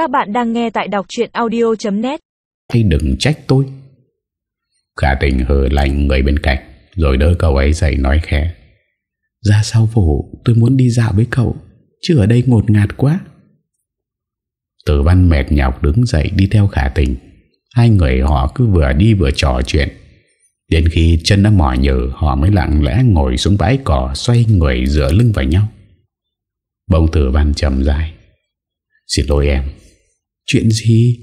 Các bạn đang nghe tại đọc chuyện audio.net hãy đừng trách tôi. Khả tình hờ lạnh người bên cạnh, Rồi đỡ cậu ấy dậy nói khẽ. Ra sau phủ tôi muốn đi dạo với cậu, Chứ ở đây ngột ngạt quá. Tử văn mệt nhọc đứng dậy đi theo khả tình. Hai người họ cứ vừa đi vừa trò chuyện. Đến khi chân đã mỏi nhừ, Họ mới lặng lẽ ngồi xuống bãi cỏ Xoay người dựa lưng vào nhau. Bông tử văn chầm dài Xin lỗi em Chuyện gì?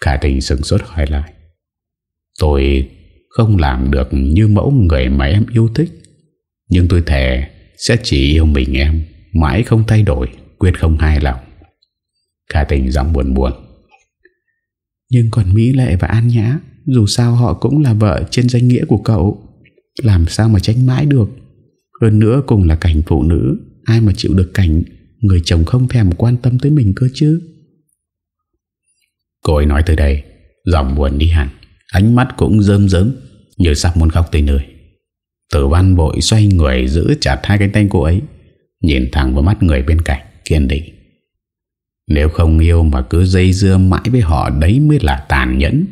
Khả tình sừng sốt hỏi lại. Tôi không làm được như mẫu người mà em yêu thích. Nhưng tôi thề Sẽ chỉ yêu mình em, Mãi không thay đổi, Quyết không hài lòng. Khả tình giọng buồn buồn. Nhưng còn Mỹ Lệ và An Nhã, Dù sao họ cũng là vợ trên danh nghĩa của cậu. Làm sao mà tránh mãi được? Hơn nữa cùng là cảnh phụ nữ, Ai mà chịu được cảnh Người chồng không thèm quan tâm tới mình cơ chứ? Cô ấy nói từ đây, Giọng buồn đi hẳn, Ánh mắt cũng rơm rớm, Như sắp muốn khóc tới nơi. Tử văn bội xoay người giữ chặt hai cánh tay cô ấy, Nhìn thẳng vào mắt người bên cạnh, Kiên định. Nếu không yêu mà cứ dây dưa mãi với họ Đấy mới là tàn nhẫn.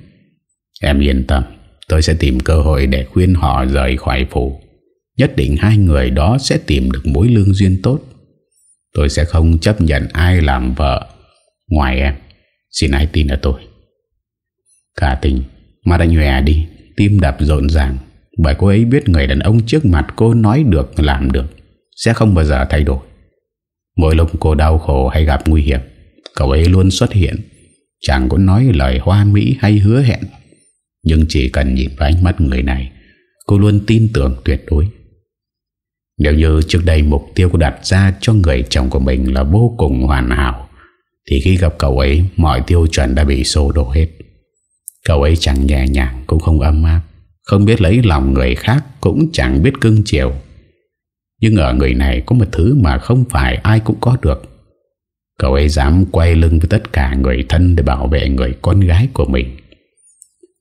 Em yên tâm, Tôi sẽ tìm cơ hội để khuyên họ rời khỏi phủ. Nhất định hai người đó sẽ tìm được mối lương duyên tốt. Tôi sẽ không chấp nhận ai làm vợ Ngoài em. Xin hãy tin ở tôi. Cả tình, Mà đã nhòe đi, Tim đập rộn ràng. Bởi cô ấy biết người đàn ông trước mặt cô nói được, làm được, Sẽ không bao giờ thay đổi. Mỗi lúc cô đau khổ hay gặp nguy hiểm, Cậu ấy luôn xuất hiện. Chẳng có nói lời hoa mỹ hay hứa hẹn. Nhưng chỉ cần nhìn vào ánh mắt người này, Cô luôn tin tưởng tuyệt đối. Nếu như trước đây mục tiêu cô đặt ra cho người chồng của mình là vô cùng hoàn hảo thì khi gặp cậu ấy, mọi tiêu chuẩn đã bị xô đổ hết. Cậu ấy chẳng nhẹ nhàng, cũng không âm áp. Không biết lấy lòng người khác cũng chẳng biết cưng chiều. Nhưng ở người này có một thứ mà không phải ai cũng có được. Cậu ấy dám quay lưng với tất cả người thân để bảo vệ người con gái của mình.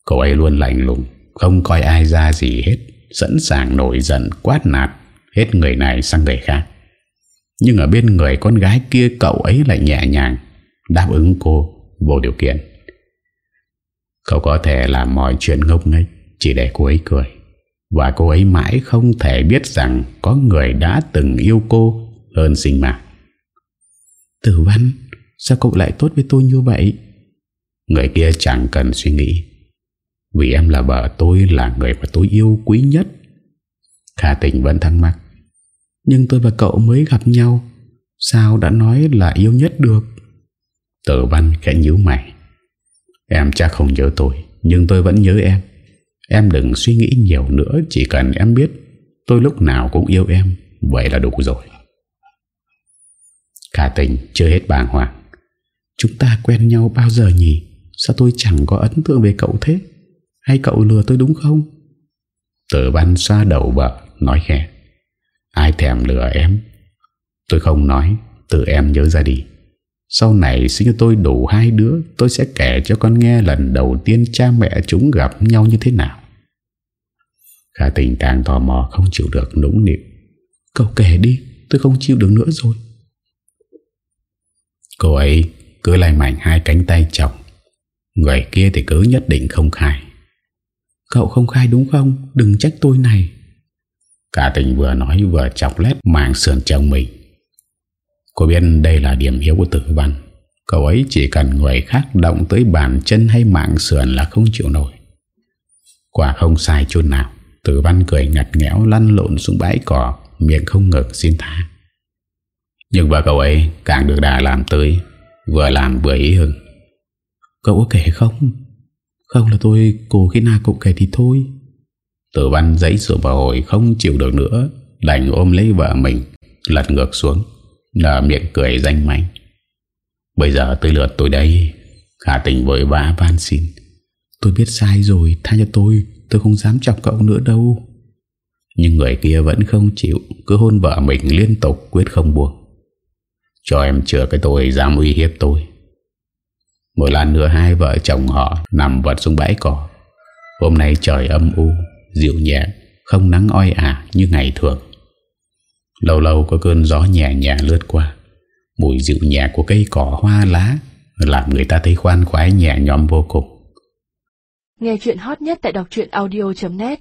Cậu ấy luôn lạnh lùng, Không coi ai ra gì hết, Sẵn sàng nổi giận, quát nạt Hết người này sang người khác. Nhưng ở bên người con gái kia, Cậu ấy lại nhẹ nhàng Đáp ứng cô vô điều kiện. Cậu có thể làm mọi chuyện ngốc nghếch Chỉ để cô ấy cười. Và cô ấy mãi không thể biết rằng Có người đã từng yêu cô Hơn sinh mạng Tử văn Sao cậu lại tốt với tôi như vậy? Người kia chẳng cần suy nghĩ. Vì em là vợ tôi Là người mà tôi yêu quý nhất. Khả tình vẫn thắc mắc. Nhưng tôi và cậu mới gặp nhau Sao đã nói là yêu nhất được Tử văn khẽ nhíu mày. Em chắc không nhớ tôi, Nhưng tôi vẫn nhớ em. Em đừng suy nghĩ nhiều nữa, Chỉ cần em biết Tôi lúc nào cũng yêu em, Vậy là đủ rồi. Cả tình chưa hết bàng hoàng. Chúng ta quen nhau bao giờ nhỉ? Sao tôi chẳng có ấn tượng về cậu thế? Hay cậu lừa tôi đúng không? Tử văn xoa đầu vợ, Nói khẽ. Ai thèm lừa em? Tôi không nói, Tự em nhớ ra đi. Sau này sinh cho tôi đủ hai đứa, Tôi sẽ kể cho con nghe lần đầu tiên Cha mẹ chúng gặp nhau như thế nào. Khả tình càng tò mò Không chịu được nũng nịu. Cậu kể đi, tôi không chịu được nữa rồi. Cô ấy cứ lại mạnh hai cánh tay chồng. Người kia thì cứ nhất định không khai. Cậu không khai đúng không? Đừng trách tôi này. Cả tình vừa nói vừa chọc lét Mạng sườn chồng mình. Cô biết đây là điểm yếu của tử văn. Cậu ấy chỉ cần người khác động tới bàn chân hay mạng sườn là không chịu nổi. Quả không sai chút nào, Tử văn cười ngặt nghẽo, lăn lộn xuống bãi cỏ, Miệng không ngực xin tha. Nhưng vợ cậu ấy càng được đà làm tới, Vừa làm vừa ý hưng Cậu có kể không? Không là tôi cố khi nào cậu kể thì thôi. Tử văn giấy sửa vào hồi không chịu được nữa, Đành ôm lấy vợ mình, Lật ngược xuống. Nở miệng cười danh manh Bây giờ tới lượt tôi đây. Khả tình vội vã van xin. Tôi biết sai rồi, Tha cho tôi. Tôi không dám chọc cậu nữa đâu. Nhưng người kia vẫn không chịu, Cứ hôn vợ mình liên tục, quyết không buông. Cho em chữa cái tôi dám uy hiếp tôi. Một lần nữa hai vợ chồng họ Nằm vật xuống bãi cỏ. Hôm nay trời âm u, Dịu nhẹ, Không nắng oi ả như ngày thường. Lâu lâu có cơn gió nhẹ nhẹ lướt qua. Mùi dịu nhẹ của cây cỏ, hoa lá Làm người ta thấy khoan khoái nhẹ nhõm vô cùng. Nghe chuyện hot nhất tại đọc audio.net